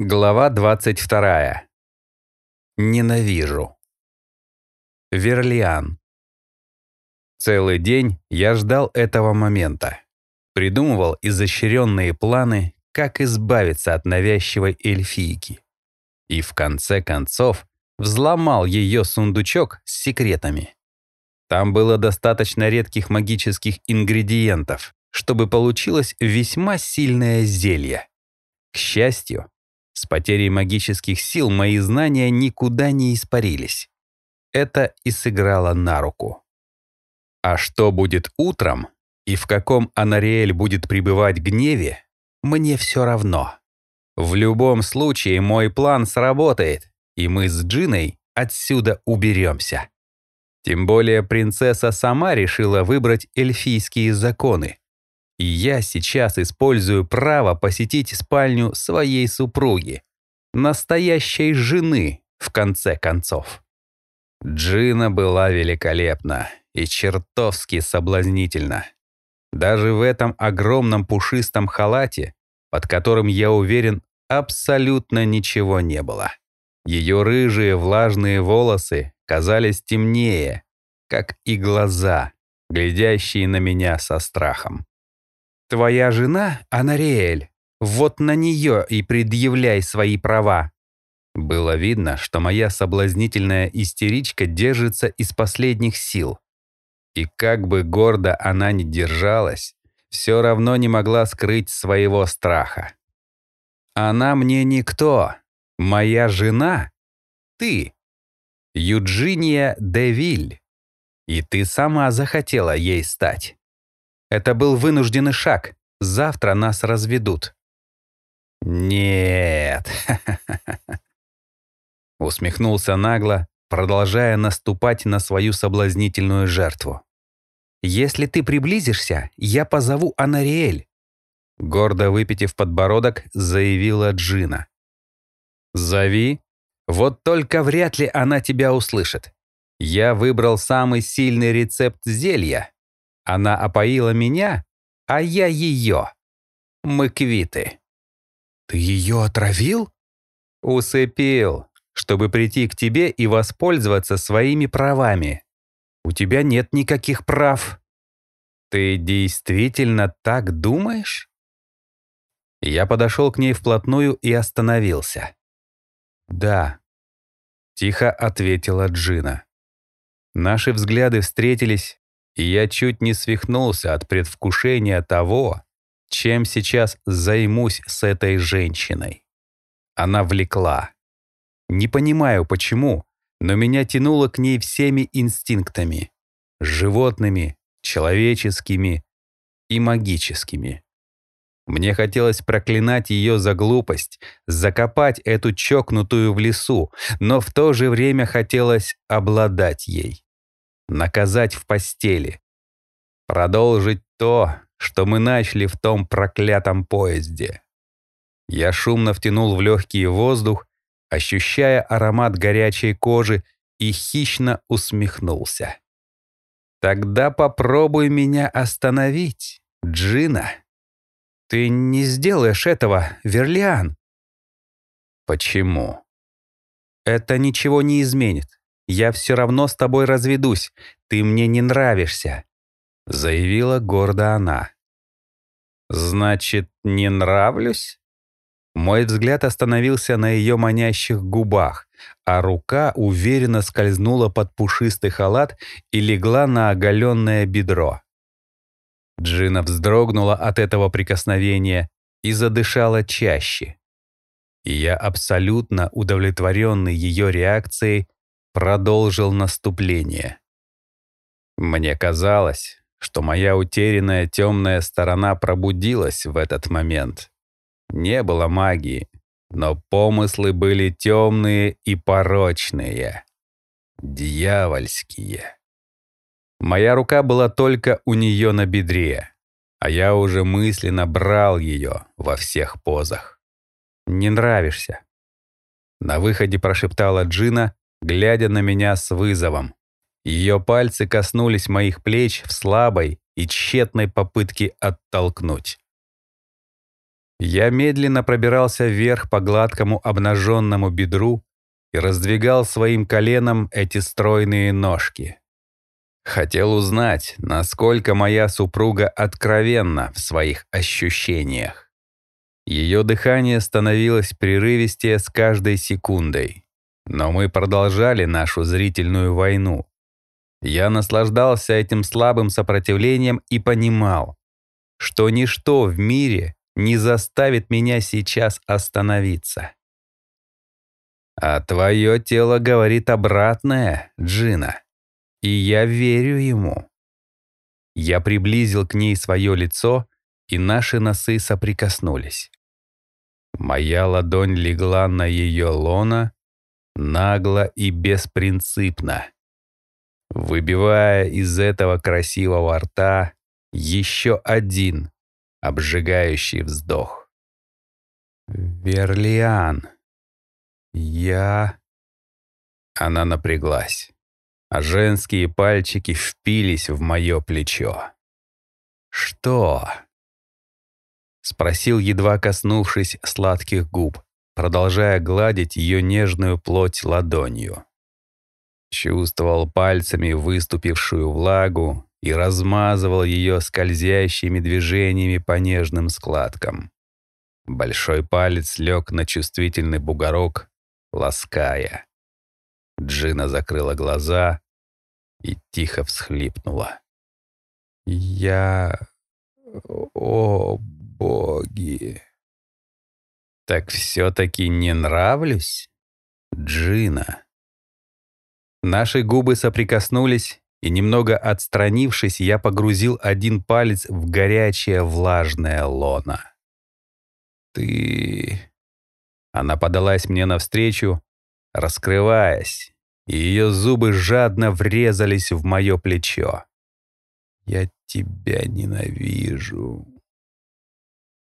Глава 22. Ненавижу. Верлиан. Целый день я ждал этого момента. Придумывал изощренные планы, как избавиться от навязчивой эльфийки. И в конце концов взломал ее сундучок с секретами. Там было достаточно редких магических ингредиентов, чтобы получилось весьма сильное зелье. К счастью, с потерей магических сил мои знания никуда не испарились. Это и сыграло на руку. А что будет утром и в каком Анариэль будет пребывать гневе, мне все равно. В любом случае мой план сработает, и мы с Джиной отсюда уберемся. Тем более принцесса сама решила выбрать эльфийские законы, и я сейчас использую право посетить спальню своей супруги, настоящей жены, в конце концов. Джина была великолепна и чертовски соблазнительна. Даже в этом огромном пушистом халате, под которым, я уверен, абсолютно ничего не было. Ее рыжие влажные волосы казались темнее, как и глаза, глядящие на меня со страхом. Твоя жена, Анариэль, вот на нее и предъявляй свои права. Было видно, что моя соблазнительная истеричка держится из последних сил. И как бы гордо она ни держалась, все равно не могла скрыть своего страха. Она мне никто. Моя жена — ты. Юджиния Девиль. И ты сама захотела ей стать. Это был вынужденный шаг. Завтра нас разведут. Нет. Усмехнулся нагло, продолжая наступать на свою соблазнительную жертву. «Если ты приблизишься, я позову Анариэль», гордо выпитив подбородок, заявила Джина. «Зови. Вот только вряд ли она тебя услышит. Я выбрал самый сильный рецепт зелья, она опоила меня, а я ее. Мы квиты. Ты ее отравил? Усыпил, чтобы прийти к тебе и воспользоваться своими правами. У тебя нет никаких прав. Ты действительно так думаешь? Я подошел к ней вплотную и остановился. «Да», — тихо ответила Джина. Наши взгляды встретились, и я чуть не свихнулся от предвкушения того, чем сейчас займусь с этой женщиной. Она влекла. Не понимаю, почему, но меня тянуло к ней всеми инстинктами. Животными, человеческими и магическими. Мне хотелось проклинать ее за глупость, закопать эту чокнутую в лесу, но в то же время хотелось обладать ей наказать в постели. Продолжить то, что мы начали в том проклятом поезде. Я шумно втянул в легкий воздух, ощущая аромат горячей кожи и хищно усмехнулся. «Тогда попробуй меня остановить, Джина». «Ты не сделаешь этого, Верлиан». «Почему?» «Это ничего не изменит. Я все равно с тобой разведусь. Ты мне не нравишься», — заявила гордо она. «Значит, не нравлюсь?» Мой взгляд остановился на ее манящих губах, а рука уверенно скользнула под пушистый халат и легла на оголенное бедро. Джина вздрогнула от этого прикосновения и задышала чаще. И я, абсолютно удовлетворенный ее реакцией, продолжил наступление. Мне казалось, что моя утерянная темная сторона пробудилась в этот момент. Не было магии, но помыслы были темные и порочные. Дьявольские. Моя рука была только у нее на бедре, а я уже мысленно брал ее во всех позах. «Не нравишься», — на выходе прошептала Джина, глядя на меня с вызовом. Ее пальцы коснулись моих плеч в слабой и тщетной попытке оттолкнуть. Я медленно пробирался вверх по гладкому обнаженному бедру и раздвигал своим коленом эти стройные ножки. Хотел узнать, насколько моя супруга откровенна в своих ощущениях. Ее дыхание становилось прерывистее с каждой секундой. Но мы продолжали нашу зрительную войну. Я наслаждался этим слабым сопротивлением и понимал, что ничто в мире не заставит меня сейчас остановиться. А твое тело говорит обратное, Джина. И я верю ему. Я приблизил к ней свое лицо, и наши носы соприкоснулись. Моя ладонь легла на ее лона, нагло и беспринципно, выбивая из этого красивого рта еще один обжигающий вздох. «Верлиан, я...» Она напряглась а женские пальчики впились в мое плечо. «Что?» — спросил, едва коснувшись сладких губ, продолжая гладить ее нежную плоть ладонью. Чувствовал пальцами выступившую влагу и размазывал ее скользящими движениями по нежным складкам. Большой палец лег на чувствительный бугорок, лаская. Джина закрыла глаза и тихо всхлипнула. «Я... О, боги!» «Так все-таки не нравлюсь, Джина?» Наши губы соприкоснулись, и, немного отстранившись, я погрузил один палец в горячее влажное лоно. «Ты...» Она подалась мне навстречу, раскрываясь, и ее зубы жадно врезались в мое плечо. «Я тебя ненавижу».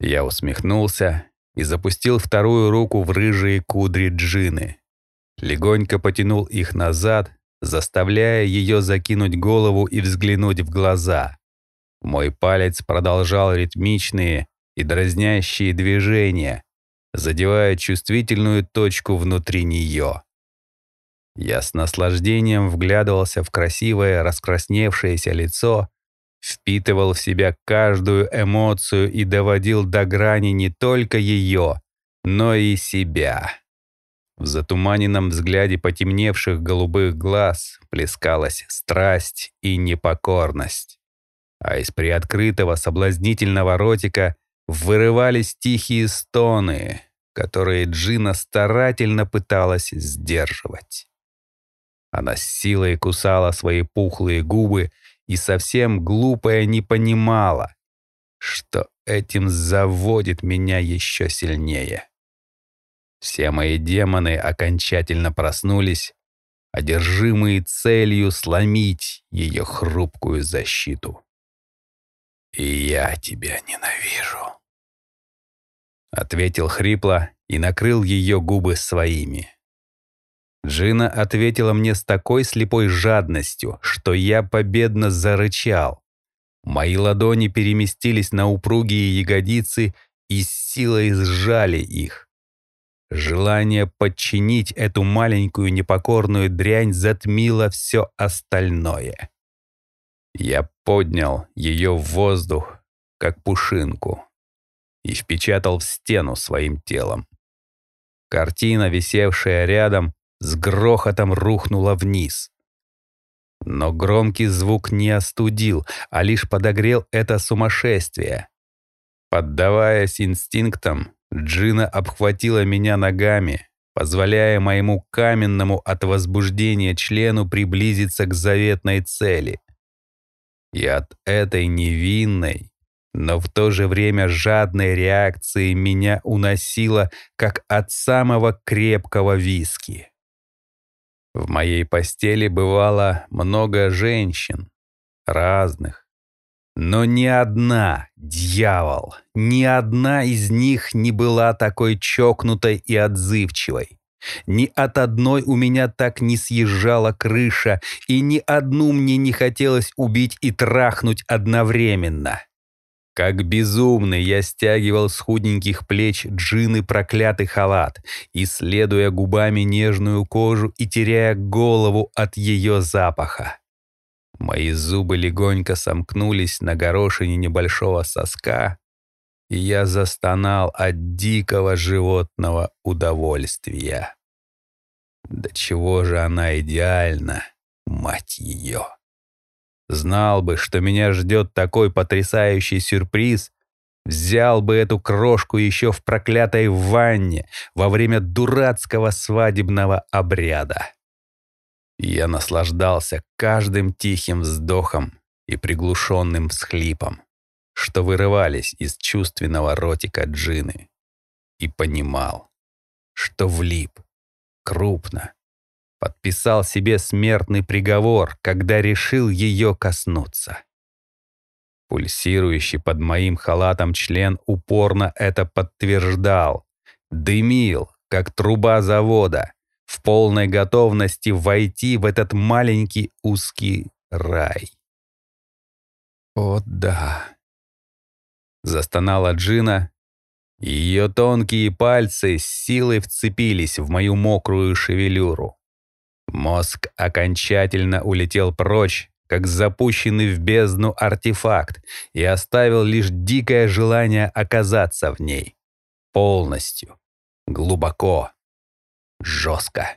Я усмехнулся и запустил вторую руку в рыжие кудри Джины. Легонько потянул их назад, заставляя ее закинуть голову и взглянуть в глаза. Мой палец продолжал ритмичные и дразнящие движения, задевая чувствительную точку внутри нее. Я с наслаждением вглядывался в красивое раскрасневшееся лицо, впитывал в себя каждую эмоцию и доводил до грани не только ее, но и себя. В затуманенном взгляде потемневших голубых глаз плескалась страсть и непокорность. А из приоткрытого соблазнительного ротика вырывались тихие стоны, которые Джина старательно пыталась сдерживать. Она с силой кусала свои пухлые губы и совсем глупая не понимала, что этим заводит меня еще сильнее. Все мои демоны окончательно проснулись, одержимые целью сломить ее хрупкую защиту. «И я тебя ненавижу», — ответил хрипло и накрыл ее губы своими. Джина ответила мне с такой слепой жадностью, что я победно зарычал. Мои ладони переместились на упругие ягодицы и с силой сжали их. Желание подчинить эту маленькую непокорную дрянь затмило все остальное. Я поднял ее в воздух, как пушинку, и впечатал в стену своим телом. Картина, висевшая рядом, с грохотом рухнула вниз. Но громкий звук не остудил, а лишь подогрел это сумасшествие. Поддаваясь инстинктам, Джина обхватила меня ногами, позволяя моему каменному от возбуждения члену приблизиться к заветной цели. И от этой невинной, но в то же время жадной реакции меня уносило, как от самого крепкого виски. В моей постели бывало много женщин, разных. Но ни одна, дьявол, ни одна из них не была такой чокнутой и отзывчивой. Ни от одной у меня так не съезжала крыша, и ни одну мне не хотелось убить и трахнуть одновременно. Как безумный я стягивал с худеньких плеч джины проклятый халат, исследуя губами нежную кожу и теряя голову от ее запаха. Мои зубы легонько сомкнулись на горошине небольшого соска, и я застонал от дикого животного удовольствия. Да чего же она идеальна, мать ее! Знал бы, что меня ждет такой потрясающий сюрприз, взял бы эту крошку еще в проклятой ванне во время дурацкого свадебного обряда. Я наслаждался каждым тихим вздохом и приглушенным всхлипом, что вырывались из чувственного ротика Джины, и понимал, что влип крупно, подписал себе смертный приговор, когда решил ее коснуться. Пульсирующий под моим халатом член упорно это подтверждал, дымил, как труба завода, в полной готовности войти в этот маленький узкий рай. «О да!» — застонала Джина. Ее тонкие пальцы с силой вцепились в мою мокрую шевелюру. Мозг окончательно улетел прочь, как запущенный в бездну артефакт, и оставил лишь дикое желание оказаться в ней. Полностью. Глубоко жестко.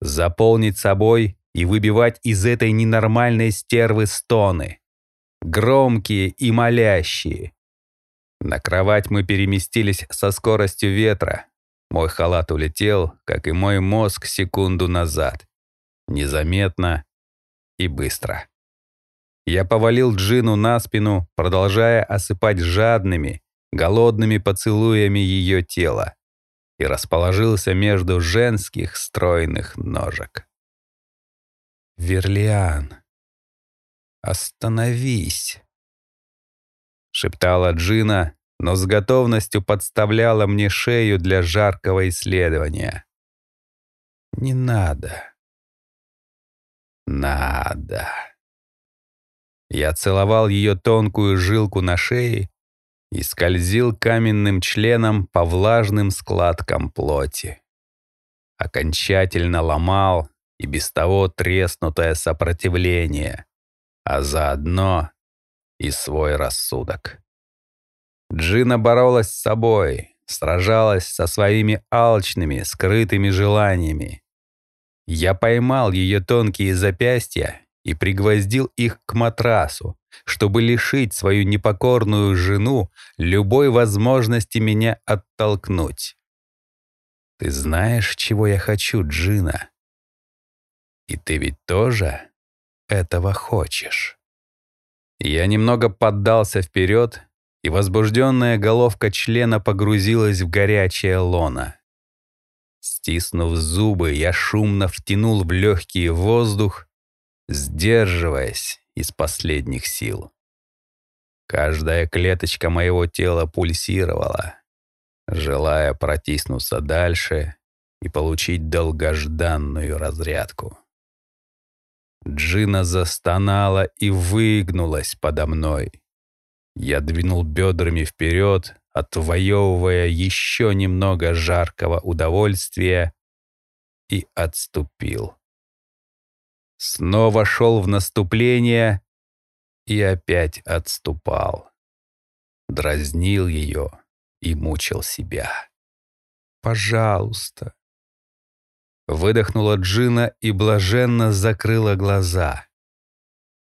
Заполнить собой и выбивать из этой ненормальной стервы стоны. Громкие и молящие. На кровать мы переместились со скоростью ветра. Мой халат улетел, как и мой мозг секунду назад. Незаметно и быстро. Я повалил Джину на спину, продолжая осыпать жадными, голодными поцелуями ее тело и расположился между женских стройных ножек. «Верлиан, остановись!» шептала Джина, но с готовностью подставляла мне шею для жаркого исследования. «Не надо». «Надо». Я целовал ее тонкую жилку на шее, и скользил каменным членом по влажным складкам плоти. Окончательно ломал и без того треснутое сопротивление, а заодно и свой рассудок. Джина боролась с собой, сражалась со своими алчными, скрытыми желаниями. Я поймал ее тонкие запястья и пригвоздил их к матрасу, чтобы лишить свою непокорную жену любой возможности меня оттолкнуть. Ты знаешь, чего я хочу, Джина? И ты ведь тоже этого хочешь. Я немного поддался вперед, и возбужденная головка члена погрузилась в горячее лоно. Стиснув зубы, я шумно втянул в легкий воздух, сдерживаясь из последних сил. Каждая клеточка моего тела пульсировала, желая протиснуться дальше и получить долгожданную разрядку. Джина застонала и выгнулась подо мной. Я двинул бедрами вперед, отвоевывая еще немного жаркого удовольствия, и отступил. Снова шел в наступление и опять отступал. Дразнил ее и мучил себя. «Пожалуйста». Выдохнула Джина и блаженно закрыла глаза.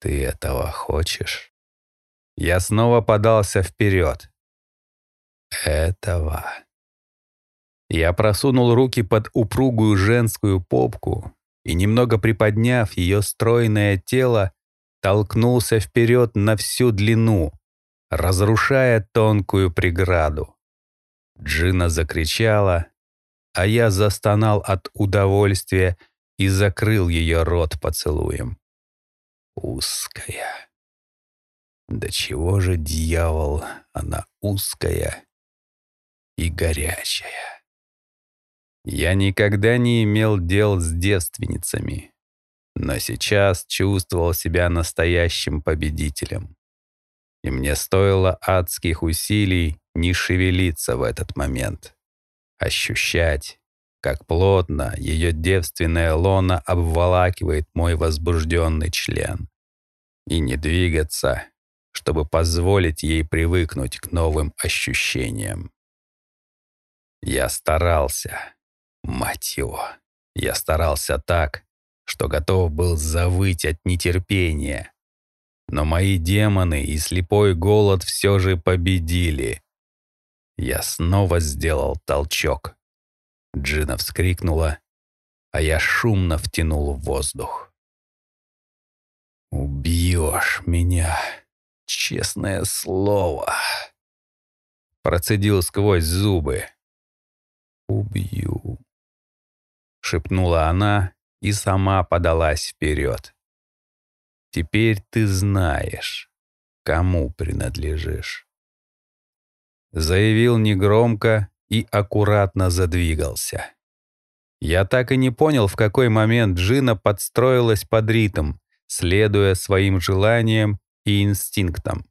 «Ты этого хочешь?» Я снова подался вперед. «Этого». Я просунул руки под упругую женскую попку и, немного приподняв ее стройное тело, толкнулся вперед на всю длину, разрушая тонкую преграду. Джина закричала, а я застонал от удовольствия и закрыл ее рот поцелуем. Узкая. Да чего же, дьявол, она узкая и горячая. Я никогда не имел дел с девственницами, но сейчас чувствовал себя настоящим победителем. И мне стоило адских усилий не шевелиться в этот момент. Ощущать, как плотно ее девственная лона обволакивает мой возбужденный член. И не двигаться, чтобы позволить ей привыкнуть к новым ощущениям. Я старался, мать его, я старался так, что готов был завыть от нетерпения. Но мои демоны и слепой голод все же победили. Я снова сделал толчок. Джина вскрикнула, а я шумно втянул воздух. «Убьешь меня, честное слово!» Процедил сквозь зубы. «Убью!» Шепнула она и сама подалась вперед. «Теперь ты знаешь, кому принадлежишь». Заявил негромко и аккуратно задвигался. Я так и не понял, в какой момент Джина подстроилась под ритм, следуя своим желаниям и инстинктам.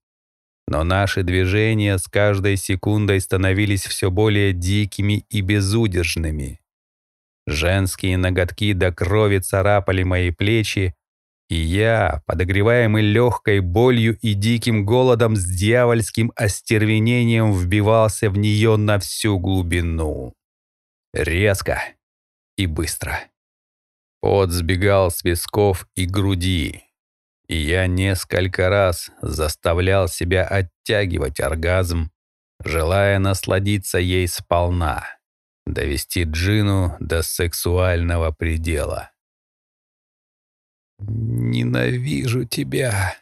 Но наши движения с каждой секундой становились все более дикими и безудержными. Женские ноготки до крови царапали мои плечи, и я, подогреваемый легкой болью и диким голодом, с дьявольским остервенением вбивался в нее на всю глубину. Резко и быстро. Пот сбегал с висков и груди, и я несколько раз заставлял себя оттягивать оргазм, желая насладиться ей сполна довести Джину до сексуального предела. «Ненавижу тебя!»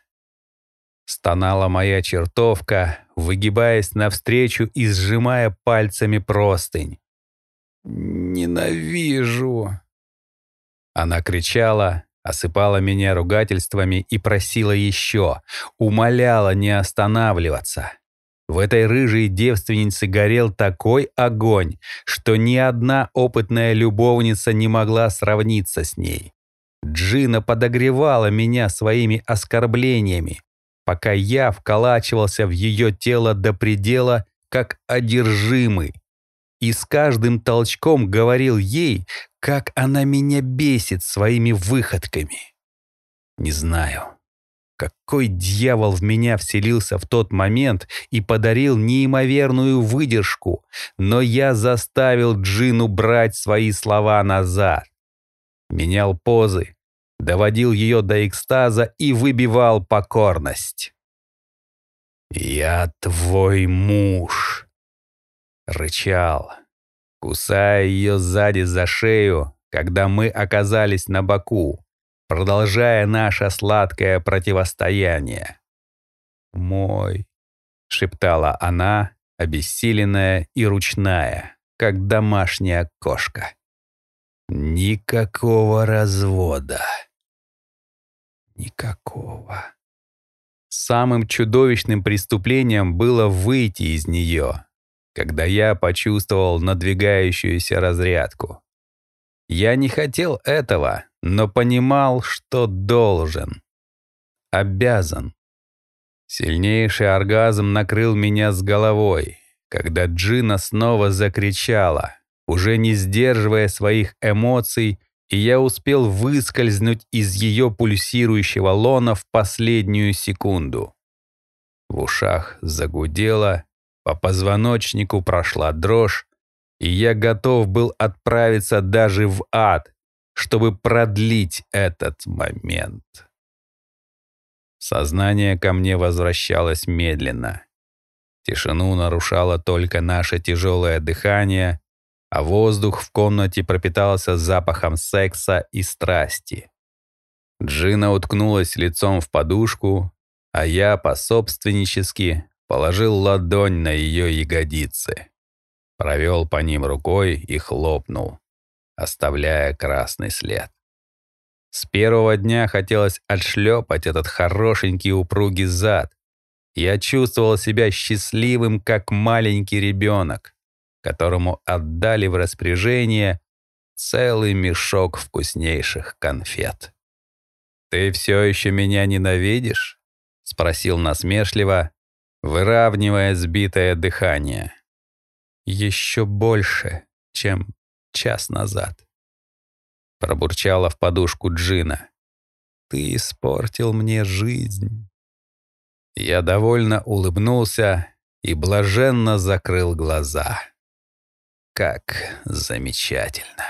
Стонала моя чертовка, выгибаясь навстречу и сжимая пальцами простынь. «Ненавижу!» Она кричала, осыпала меня ругательствами и просила еще, умоляла не останавливаться. В этой рыжей девственнице горел такой огонь, что ни одна опытная любовница не могла сравниться с ней. Джина подогревала меня своими оскорблениями, пока я вколачивался в ее тело до предела, как одержимый. И с каждым толчком говорил ей, как она меня бесит своими выходками. Не знаю, какой дьявол в меня вселился в тот момент и подарил неимоверную выдержку, но я заставил Джину брать свои слова назад. Менял позы, доводил ее до экстаза и выбивал покорность. «Я твой муж», — рычал, кусая ее сзади за шею, когда мы оказались на боку продолжая наше сладкое противостояние. «Мой», — шептала она, обессиленная и ручная, как домашняя кошка. «Никакого развода». «Никакого». Самым чудовищным преступлением было выйти из нее, когда я почувствовал надвигающуюся разрядку. Я не хотел этого, но понимал, что должен. Обязан. Сильнейший оргазм накрыл меня с головой, когда Джина снова закричала, уже не сдерживая своих эмоций, и я успел выскользнуть из ее пульсирующего лона в последнюю секунду. В ушах загудело, по позвоночнику прошла дрожь, и я готов был отправиться даже в ад, чтобы продлить этот момент. Сознание ко мне возвращалось медленно. Тишину нарушало только наше тяжелое дыхание, а воздух в комнате пропитался запахом секса и страсти. Джина уткнулась лицом в подушку, а я пособственнически положил ладонь на ее ягодицы провел по ним рукой и хлопнул, оставляя красный след. С первого дня хотелось отшлепать этот хорошенький упругий зад. Я чувствовал себя счастливым, как маленький ребенок, которому отдали в распоряжение целый мешок вкуснейших конфет. «Ты все еще меня ненавидишь?» — спросил насмешливо, выравнивая сбитое дыхание. Еще больше, чем час назад. Пробурчала в подушку Джина. Ты испортил мне жизнь. Я довольно улыбнулся и блаженно закрыл глаза. Как замечательно.